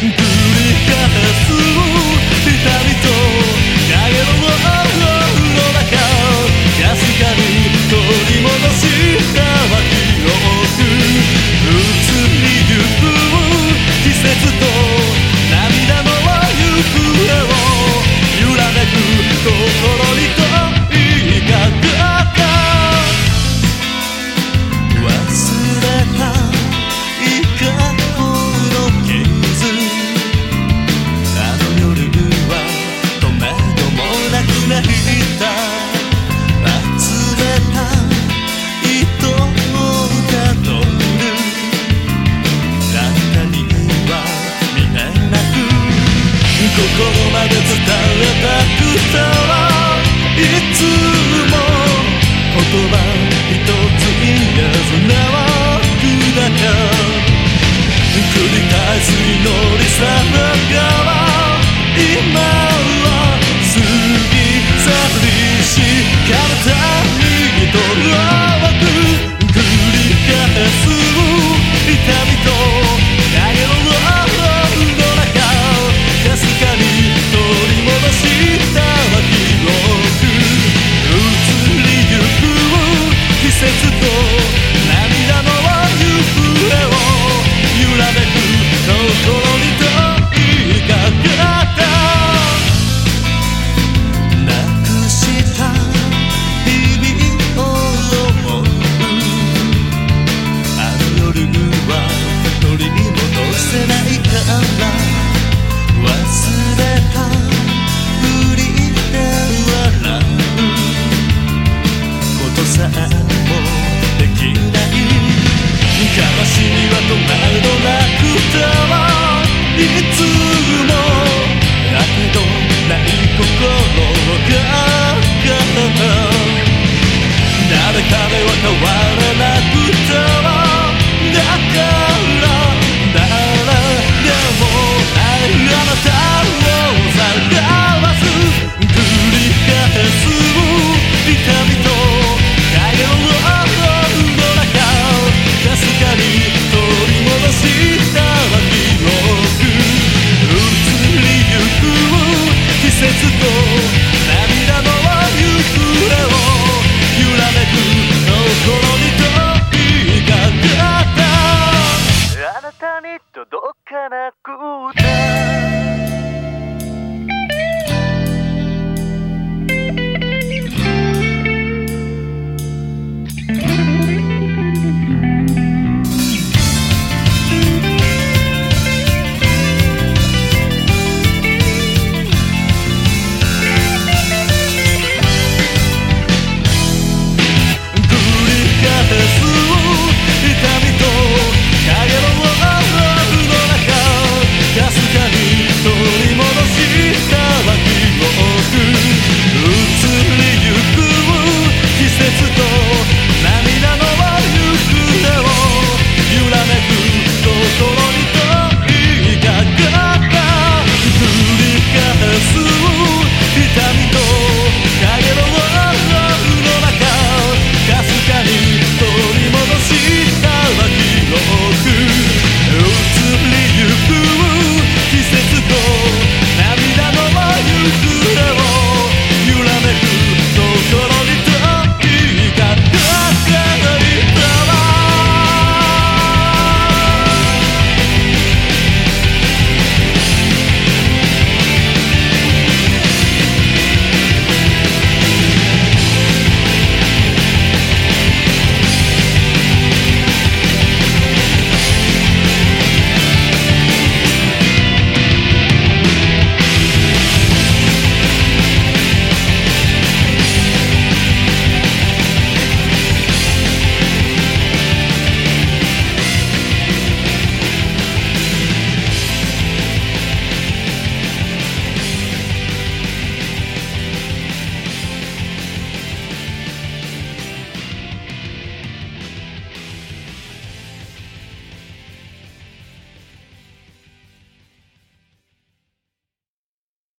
繰り返す痛みとこまで伝えり戻せないから。忘れたふりで笑うことさえもできない。悲しみはとなどなくては「いつも。だけどない心が誰彼は変わる